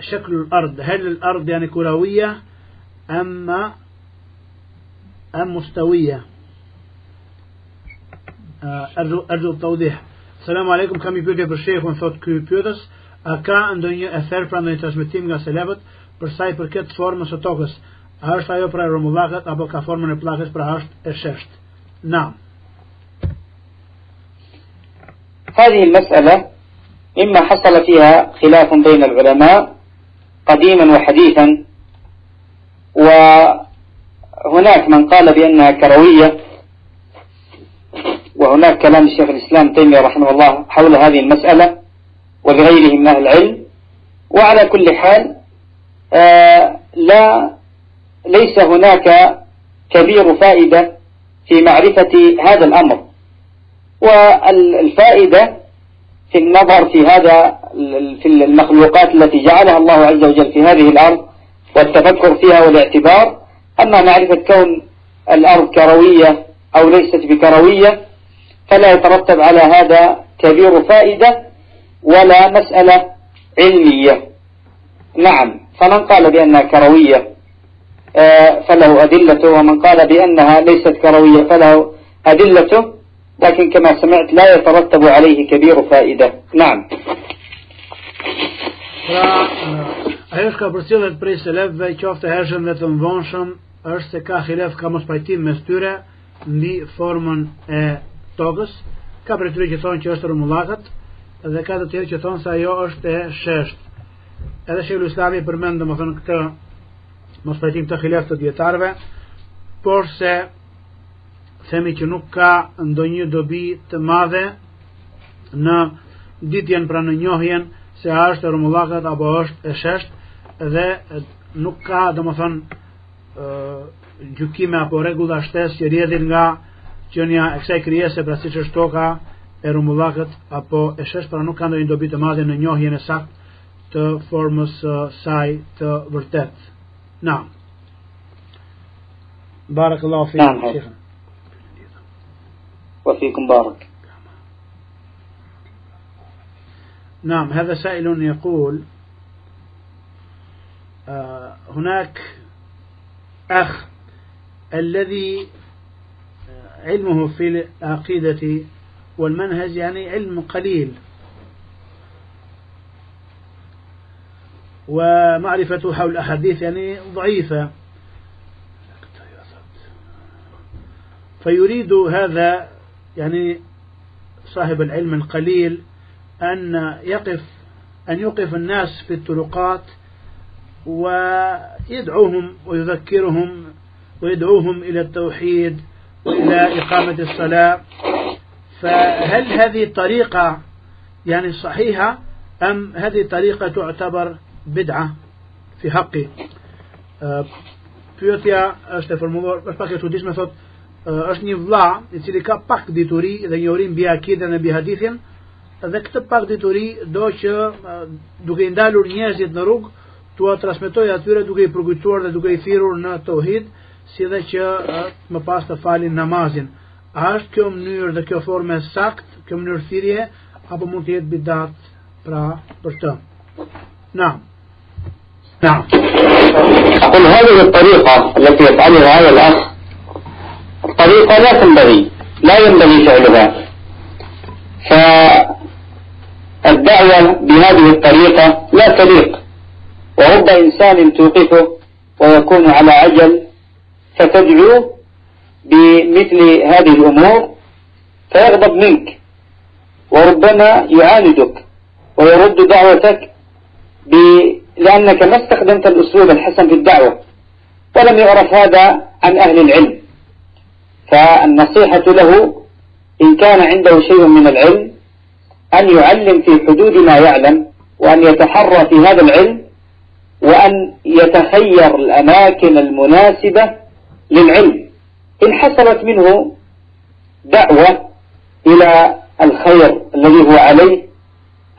شكل الأرض؟ هل الأرض يعني كروية أم أم مستوية؟ آه أرجو, أرجو التوضيح السلام عليكم كم يبيت بالشيخ ونثوت كي بيوتس a ka ndonjë efer pra ndonjë transmetim nga selebët për sa i përket formës së tokës a është ajo pra rromullakët apo ka formën e pllakës pra është e shesht na
هذه المسألة مما حصل فيها خلاف بين العلماء قديما وحديثا وهناك من قال بأنها كروية وهناك كلام الشيخ الإسلام تيمية رحمه الله حول هذه المسألة ولغيرهم من أهل العلم. وعلى كل حال آه لا ليس هناك كبير فائدة في معرفة هذا الأمر. والفائدة في النظر في هذا في المخلوقات التي جعلها الله عز وجل في هذه الأرض والتفكر فيها والاعتبار أما معرفة كون الأرض كروية أو ليست بكروية فلا يترتب على هذا كبير فائدة ولا مسألة علمية. نعم فمن قال بأنها كروية آه، فله أدلته ومن قال بأنها ليست كروية فله أدلته لكن كما سمعت لا يترتب عليه كبير فائدة. نعم.
Ajo ka përcjellet prej selefëve qoftë hershëm dhe të mvonshëm është se ka xilef ka mos pajtim mes tyre mbi formën e tokës. Ka për tyre që thonë që është rumullakët, dhe ka të tjerë që thonë se ajo është e shesht. Edhe Sheikhul Islami përmend domethënë këtë mos pajtim të xilaf të dietarëve, por se themi që nuk ka ndonjë dobi të madhe në ditjen pra në njohjen se a është rumullakat apo është e shesht dhe nuk ka domethënë gjukime apo rregulla shtesë që rrjedhin nga qenia e kësaj krijese pra siç është toka e rumullakët apo e shesh pra nuk ka ndonjë dobi të madhe në njohjen e saktë të formës uh, saj të vërtet. Na. Barakallahu fiik, shekhe.
وفيكم بارك
نعم هذا سائل يقول آه هناك أخ الذي علمه في العقيدة والمنهج يعني علم قليل. ومعرفته حول الأحاديث يعني ضعيفة. فيريد هذا يعني صاحب العلم القليل أن يقف أن يوقف الناس في الطرقات ويدعوهم ويذكرهم ويدعوهم إلى التوحيد وإلى إقامة الصلاة فهل هذه الطريقة يعني صحيحة أم هذه الطريقة تعتبر بدعة في حقي pyetja është e formuluar është pak e çuditshme thot është një vlla i cili ka pak dituri dhe njohuri mbi akiden e mbi hadithin dhe këtë pak dituri do që duke i ndalur njerëzit në rrugë tua transmetoj atyre duke i përkujtuar dhe duke i thirrur në tauhid si dhe që më pas të falin namazin A është kjo mënyrë dhe kjo formë sakt, kjo mënyrë thirrje apo mund të jetë bidat? Pra për të? نعم نعم
أقول هذه الطريقة التي يفعلها هذا الأخ الطريقة لا تنبغي لا ينبغي فعلها فالدعوة بهذه الطريقة لا تليق ورب إنسان توقفه ويكون على عجل فتدعوه بمثل هذه الأمور فيغضب منك وربما يعاندك ويرد دعوتك ب... لأنك ما استخدمت الأسلوب الحسن في الدعوة ولم يعرف هذا عن أهل العلم. فالنصيحة له إن كان عنده شيء من العلم أن يعلم في حدود ما يعلم وأن يتحرى في هذا العلم وأن يتخير الأماكن المناسبة للعلم. إن حصلت منه دعوة إلى الخير الذي هو عليه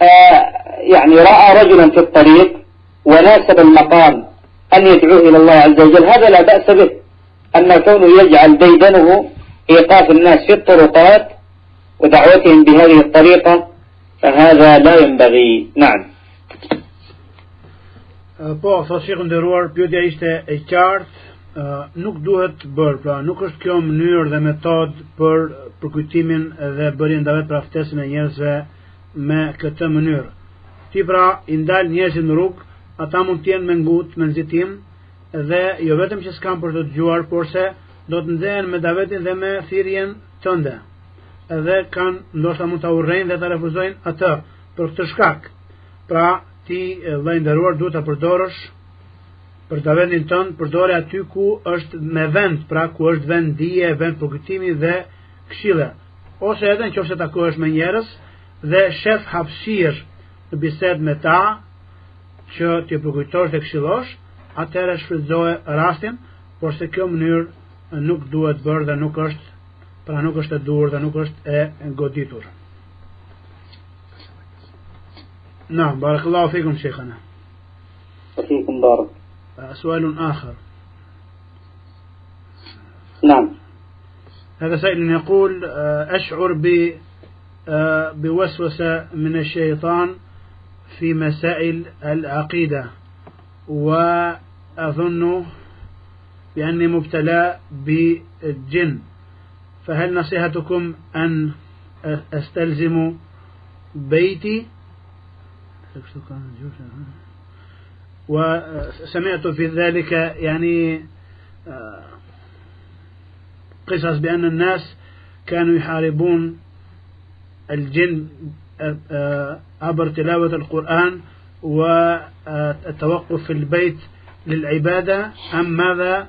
آه يعني رأى رجلا في الطريق وناسب المقام أن يدعوه إلى الله عز وجل. هذا لا بأس به أما كونه يجعل ديدنه إيقاف الناس في الطرقات ودعوتهم بهذه الطريقة فهذا لا ينبغي. نعم.
Po, thot shikë ndëruar, pyetja ishte e qartë, nuk duhet të bërë, pra nuk është kjo mënyrë dhe metod për përkujtimin dhe bërjen davet për aftesin e njerëzve me këtë mënyrë. Ti pra i ndal njerëzit në rrugë, ata mund të jenë me ngut, me nxitim dhe jo vetëm që s'kan për të dëgjuar, por se do të ndehen me davetin dhe me thirrjen tënde. Edhe kanë ndoshta mund ta urrejnë dhe ta refuzojnë atë për këtë shkak. Pra, ti vllai nderuar duhet ta përdorësh për të vendin tënë përdore aty ku është me vend, pra ku është vend dije, vend përkëtimi dhe këshile. Ose edhe në që është tako është me njerës dhe shef hapsirë në bised me ta që të përkujtosh dhe këshilosh, atëherë shfrytëzohet rastin, por se kjo mënyrë nuk duhet bërë dhe nuk është pra nuk është e durë dhe nuk është e goditur. Na, barakallahu fikum shekana.
Fikum barak.
سؤال آخر.
نعم.
هذا سائل يقول أشعر ب بوسوسة من الشيطان في مسائل العقيدة وأظن بأني مبتلى بالجن. فهل نصيحتكم أن أستلزم بيتي؟ وسمعت في ذلك يعني قصص بأن الناس كانوا يحاربون الجن عبر تلاوة القرآن والتوقف في البيت للعبادة. أم ماذا؟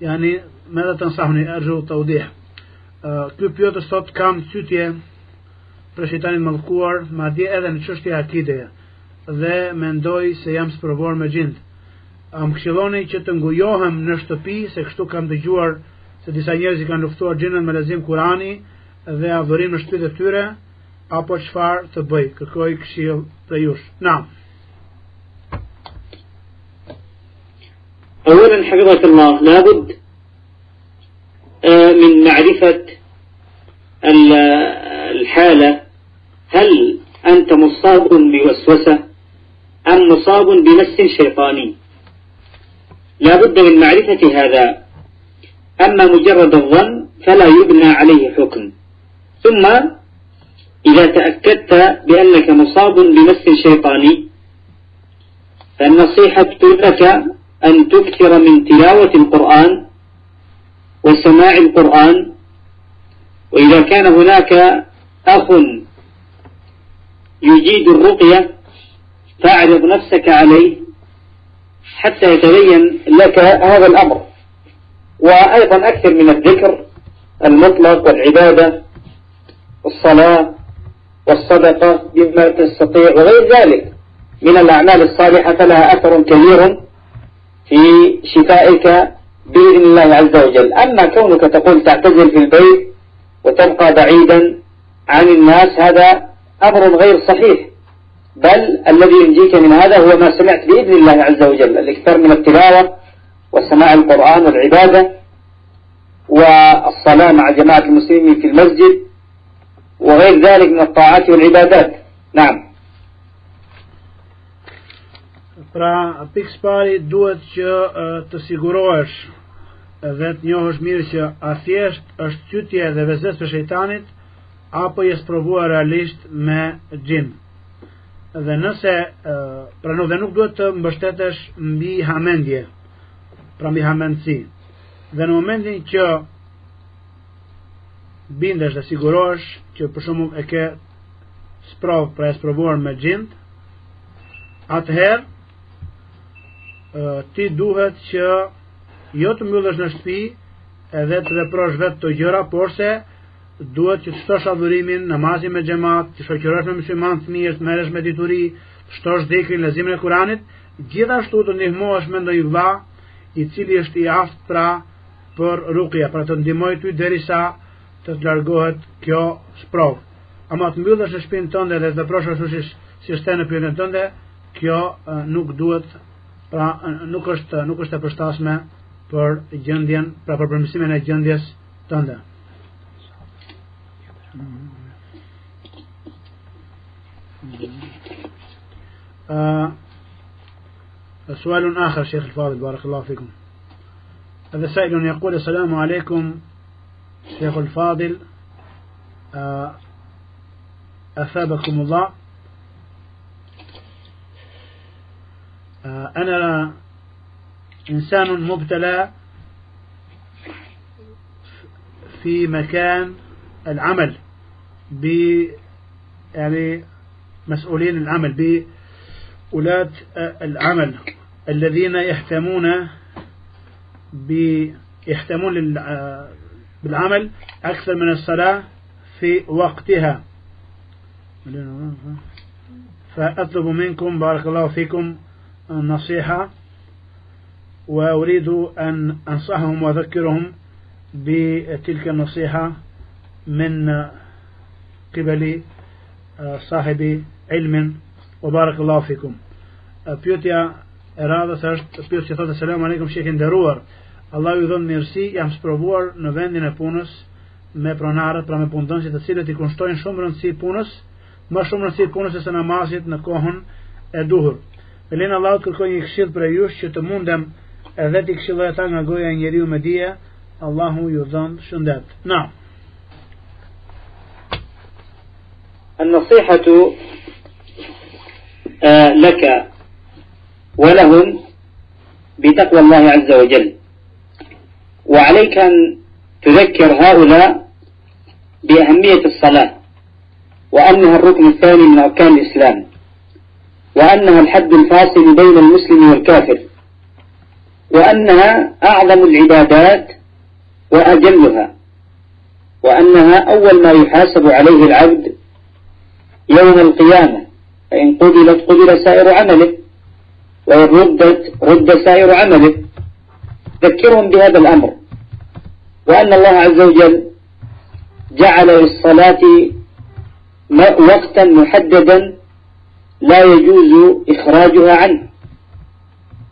يعني ماذا تنصحني؟ أرجو توضيح. Ky pyetës sot kam çytje për shejtanin mallkuar, madje edhe në. dhe mendoj se jam sprovor me gjind. Am këshilloni që të ngujohem në shtëpi, se kështu kam dëgjuar se disa njerëz i kanë luftuar gjinën me lezim Kurani dhe adhurim në shtëpitë e tyre, apo çfarë të bëj? Kërkoj këshill për jush. Na.
أولا حفظك الله لابد من معرفة الحالة هل أنت مصاب بوسوسة أم مصاب بمس شيطاني لا بد من معرفة هذا. أما مجرد الظن فلا يبنى عليه حكم. ثم إذا تأكدت بأنك مصاب بمس شيطاني فالنصيحة لك أن تكثر من تلاوة القرآن وسماع القرآن. وإذا كان هناك أخ يجيد الرقية فاعرض نفسك عليه حتى يتبين لك هذا الأمر. وأيضا أكثر من الذكر المطلق والعبادة والصلاة والصدقة بما تستطيع وغير ذلك من الأعمال الصالحة فلها أثر كبير في شفائك بإذن الله عز وجل. أما كونك تقول تعتزل في البيت وتبقى بعيدا عن الناس هذا أمر غير صحيح. بل الذي ينجيك من هذا هو ما سمعت بإذن الله عز وجل الإكثار من التلاوة وسماع القرآن والعبادة والصلاة مع جماعة المسلمين في المسجد وغير ذلك من الطاعات والعبادات نعم
Pra, pikës pari duhet që të sigurohesh dhe të njohësh mirë që a thjesht është qytje dhe vezes për shejtanit, apo jes provuar realisht me gjinë. dhe nëse pra nuk dhe nuk duhet të mbështetesh mbi hamendje pra mbi hamendësi. Dhe në momentin që bindesh dhe sigurosh që për shumë e ke sprov pra e sprovuar me gjind atëherë ti duhet që jo të mbyllesh në shtëpi edhe të veprosh vetë të gjëra por se duhet që të shtosh adhurimin, namazin me xhamat, të shoqërosh me musliman të mirë, të merresh me dituri, të shtosh dhikrin, lezimin e Kuranit, gjithashtu të ndihmohesh me ndonjë vëlla i cili është i aftë pra për rukja, pra të ndihmoj ty derisa të të largohet kjo sprovë. Ama të mbyllësh në shpinë tënde dhe të veprosh ashtu si si është në pyetjen tënde, kjo nuk duhet pra nuk është nuk është e përshtatshme për gjendjen, pra për përmirësimin e gjendjes tënde. آه سؤال آخر شيخ الفاضل بارك الله فيكم. هذا سائل يقول السلام عليكم شيخ الفاضل. آه أثابكم الله. آه أنا إنسان مبتلى في مكان العمل. ب يعني مسؤولين العمل بولاة العمل الذين يهتمون ب يهتمون بالعمل أكثر من الصلاة في وقتها. فأطلب منكم بارك الله فيكم النصيحة وأريد أن أنصحهم وأذكرهم بتلك النصيحة من qibali sahibi ilmin wa barakallahu fikum. Pyetja e radhës është pyetja që thotë selam aleikum shejkë nderuar. Allah ju dhon mirësi jam sprovuar në vendin e punës me pronarët pra me punëdhënësit të cilët i kushtojnë shumë rëndësi punës më shumë rëndësi punës se namazit në kohën e duhur. Me lenë Allahut kërkoj një këshill për jush që të mundem edhe të këshilloj ata nga goja e njeriu me dije. Allahu ju dhon shëndet. Na
النصيحة آه، لك ولهم بتقوى الله عز وجل. وعليك أن تذكر هؤلاء بأهمية الصلاة وأنها الركن الثاني من أركان الإسلام وأنها الحد الفاصل بين المسلم والكافر وأنها أعظم العبادات وأجلها وأنها أول ما يحاسب عليه العبد يوم القيامة. فإن قبلت قبل سائر عمله. وإن ردت رد سائر عمله. ذكرهم بهذا الأمر. وأن الله عز وجل جعل للصلاة وقتا محددا لا يجوز إخراجها عنه.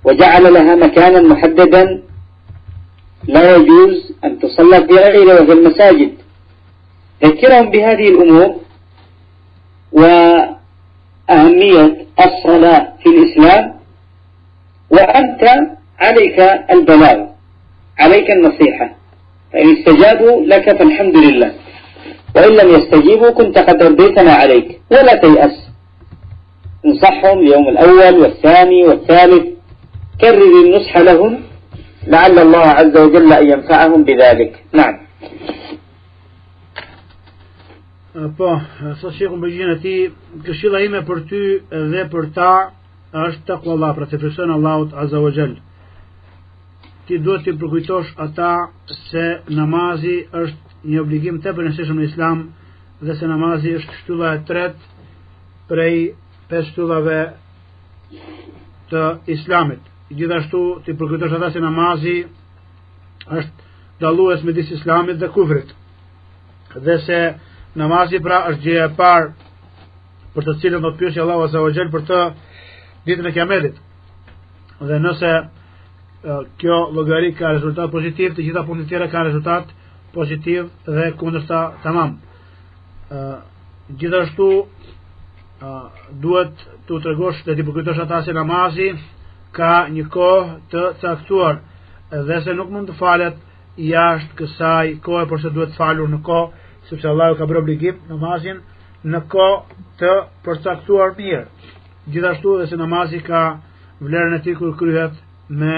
وجعل لها مكانا محددا لا يجوز أن تصلى في غيره وفي المساجد. ذكرهم بهذه الأمور وأهمية الصلاة في الإسلام وأنت عليك البلاغ عليك النصيحة فإن استجابوا لك فالحمد لله. وإن لم يستجيبوا كنت قد رديت ما عليك ولا تيأس. انصحهم اليوم الأول والثاني والثالث كرر النصح لهم لعل الله عز وجل أن ينفعهم بذلك. نعم.
Po, sa shekun përgjigjen e ti, këshilla ime për ty dhe për ta është të Allah, pra të frikson Allahut Azza. Ti duhet të përkujtosh ata se namazi është një obligim të përnësishëm në Islam dhe se namazi është shtylla e tret prej pesë shtyllave të Islamit. Gjithashtu ti përkujtosh ata se namazi është dallues midis Islamit dhe kufrit. Dhe se namazi pra është gjëja e parë për të cilën do të pyesë Allahu Azza wa Jall për të ditën e Kiametit. Dhe nëse kjo llogari ka rezultat pozitiv, të gjitha punët tjera kanë rezultat pozitiv dhe kundërta tamam. ë gjithashtu ë duhet të tregosh dhe të përkujtosh ata se namazi ka një kohë të caktuar dhe se nuk mund të falet jashtë kësaj kohe por se duhet falur në kohë sepse Allahu ka bërë obligim namazin në kohë të përcaktuar mirë. Gjithashtu edhe se namazi ka vlerën e tij kur kryhet me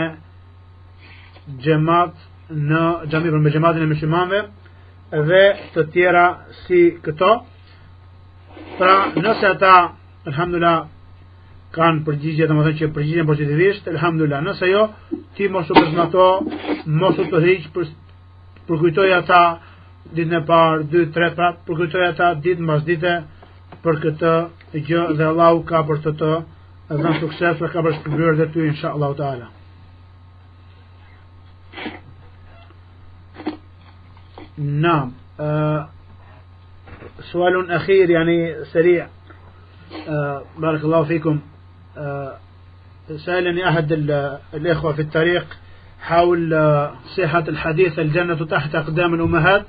xhamat në xhami për me xhamatin e muslimanëve dhe të tjera si këto. Pra, nëse ata alhamdulillah kanë përgjigje, domethënë që përgjigjen pozitivisht, alhamdulillah. Nëse jo, ti mos u prezanto, mos u të hiq për për kujtoj ata ditën e parë, 2, 3, pra përkujtoj ata ditë mbas dite për këtë gjë dhe Allahu ka për të të dhënë sukses dhe ka për shpërbyer dhe ty inshallah taala. نعم آه سؤال أخير يعني سريع آه بارك الله فيكم آه سألني أحد الإخوة في الطريق حول صحة الحديث الجنة تحت أقدام الأمهات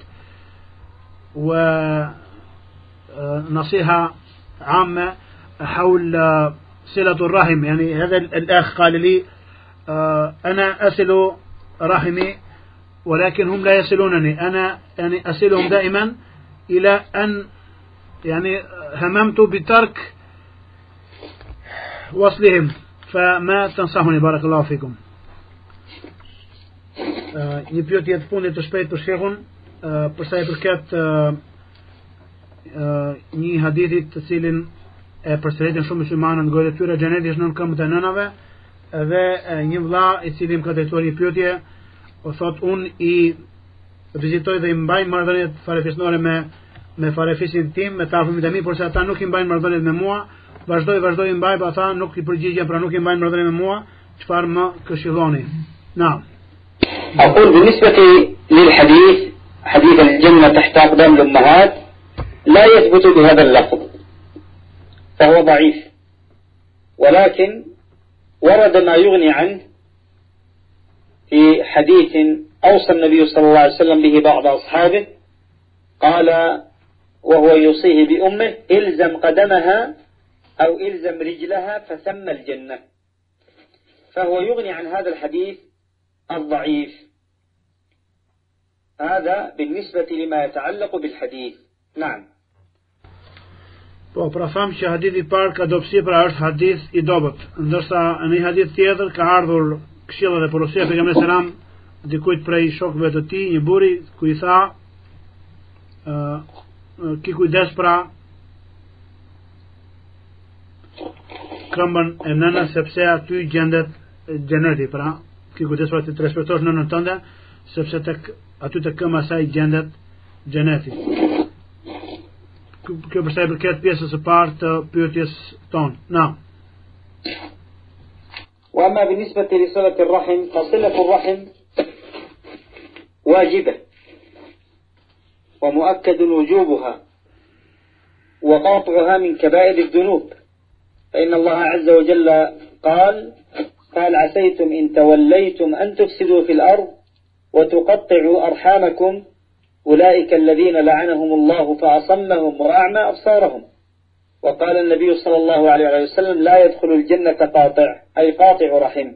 ونصيحة عامة حول صلة الرحم. يعني هذا الأخ قال لي أنا أصل رحمي ولكن هم لا يصلونني. أنا يعني أصلهم دائما إلى أن يعني هممت بترك وصلهم. فما تنصحني بارك الله فيكم. një pyetje të fundit të shpejt për shehun për sa i përket një hadithit të cilin e përsëritën shumë muslimanët gojë të tyre xheneti është nën këmbët e nënave dhe një vëlla i cili më ka drejtuar një pyetje o thot un i vizitoj dhe i mbaj marrëdhëniet farefisnore me me farefisin tim, me ta fëmijët e mi, por se ata nuk i mbajnë marrëdhëniet me mua, vazhdoi vazhdoi mbaj, pa ata nuk i përgjigjen, pra nuk i mbajnë marrëdhënie me mua, çfarë më këshilloni? Na.
Aqul bi nisbati lil hadith حديث الجنة تحت أقدام الأمهات لا يثبت بهذا اللفظ. فهو ضعيف. ولكن ورد ما يغني عنه في حديث أوصى النبي صلى الله عليه وسلم به بعض أصحابه قال وهو يوصيه بأمه إلزم قدمها أو إلزم رجلها فثم الجنة. فهو يغني عن هذا الحديث الضعيف. هذا بالنسبة لما يتعلق بالحديث نعم
Po, pra thamë që hadithi parë ka dopsi pra është hadith i dobet, ndërsa në një hadith tjetër ka ardhur këshilla dhe porosia për kamë selam dikujt prej shokëve të tij, një buri ku i tha ë uh, ki kujdes pra këmbën e nënës sepse aty gjendet xheneti, pra ki kujdes pra të respektosh nënën tënde, sepse tek të këmbë saj gjendet xheneti. Kjo përsa i përket pjesës së pyetjes tonë. Na.
وأما بالنسبة لصلة الرحم فصلة الرحم واجبة ومؤكد وجوبها وقاطعها من كبائر الذنوب فإن الله عز وجل قال قال عسيتم إن توليتم أن تفسدوا في الأرض وتقطعوا أرحامكم أولئك الذين لعنهم الله فأصمهم وأعمى أبصارهم. وقال النبي صلى الله عليه وسلم لا يدخل الجنة قاطع أي قاطع رحم.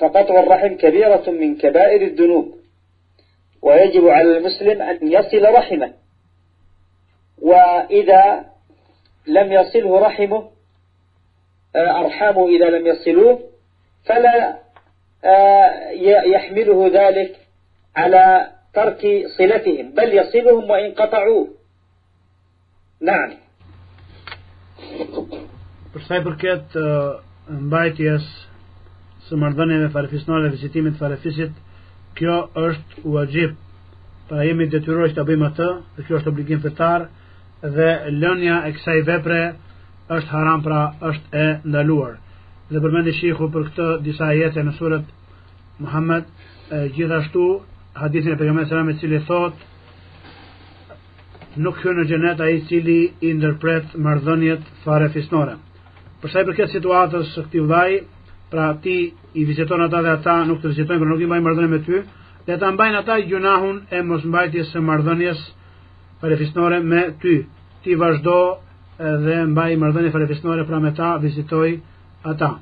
فقطع الرحم كبيرة من كبائر الذنوب. ويجب على المسلم أن يصل رحمه. وإذا لم يصله رحمه آه، أرحامه إذا لم يصلوه فلا يحمله ذلك على ترك صلتهم بل يصلهم وإن قطعوه نعم
Për sa i përket uh, mbajtjes së marrëdhënieve farefisnore dhe vizitimit të farefisit, kjo është wajib. Pra jemi detyruar të bëjmë atë, dhe kjo është obligim fetar dhe lënia e kësaj vepre është haram, pra është e ndaluar. Dhe përmendi shiku për këtë disa ajete në surët Muhammed, gjithashtu hadithin e pejgamberit sallallahu alajhi cili thotë nuk hyn në xhenet ai i cili i ndërpret marrëdhëniet fare fisnore. Për sa i përket situatës së këtij vllai, pra ti i viziton ata dhe ata nuk të vizitojnë, por nuk i mbajnë marrëdhënie me ty, dhe ta mbajnë ata gjunahun e mos mbajtjes së marrëdhënies fare fisnore me ty. Ti vazhdo dhe mbaj marrëdhënie fare fisnore pra me ta vizitoj 阿涨